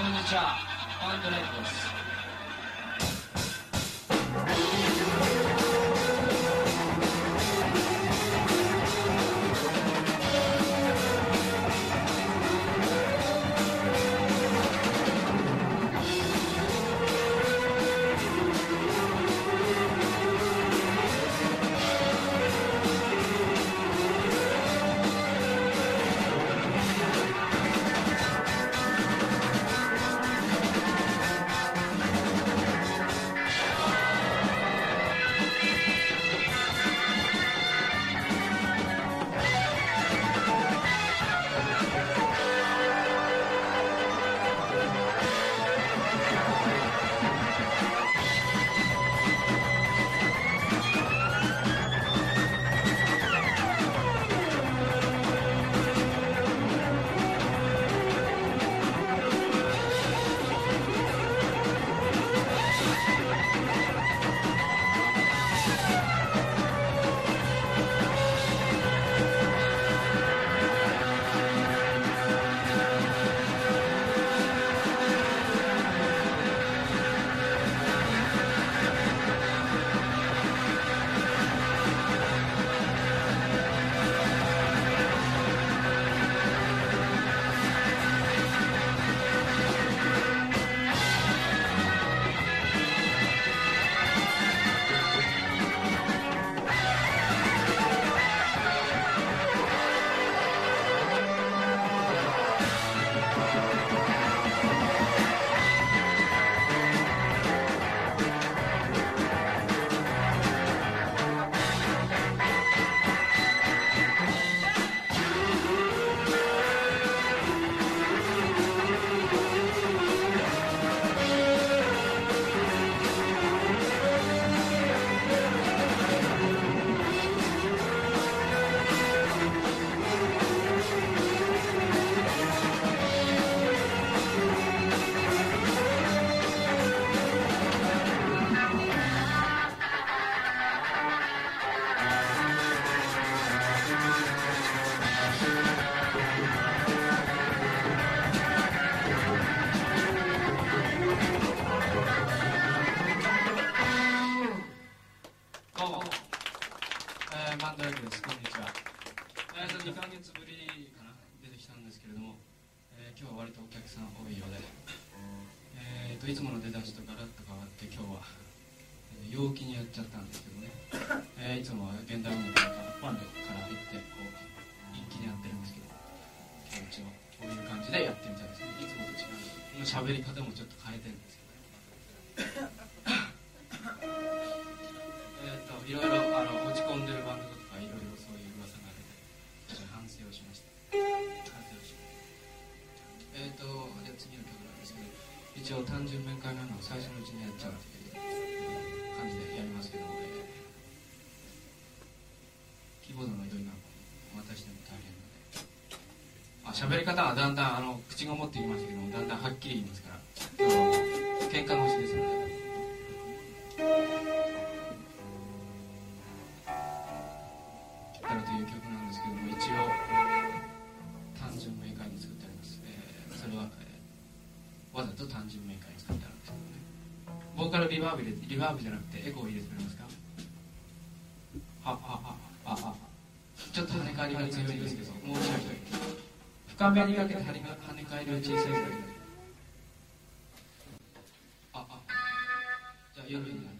こんにちはバも、えー、バンドレイドです。こんにちは。えーと2ヶ月ぶりかな。出てきたんですけれども、えー今日は割とお客さん多いようで。えーといつもの出だしとガラッと変わって今日は、えー陽気にやっちゃったんですけどね、えーいつもは現代音楽からから入ってこう一気にやってるんですけど今日はこういう感じでやってみたいですね。いつもと違う。喋り方もちょっと変えてるんですけど。えいろいろあの落ち込んでるバンドとかいろいろそういう噂が出て反省をしました反省をしましたえっ、とじゃあ次の曲なんですけど一応単純面会なの最初のうちにやっちゃうっていう感じでやりますけど、えーキーボードの移動にな私でも大変なのであ喋り方はだんだんあの口が持ってきましたけどもだんだんはっきり言いますからあの喧嘩の曲なんですけども一応単純明快に作ってあります、えーそれは、えーわざと単純明快に作ってあるんですけどね。ボーカルリバーブ入れリバーブじゃなくてエコー入れてくれますか？ああああああちょっと跳ね返りが強いんですけどもうちょい。深めにかけて跳ね返りは小さいだけでああ。じゃあ夜になる。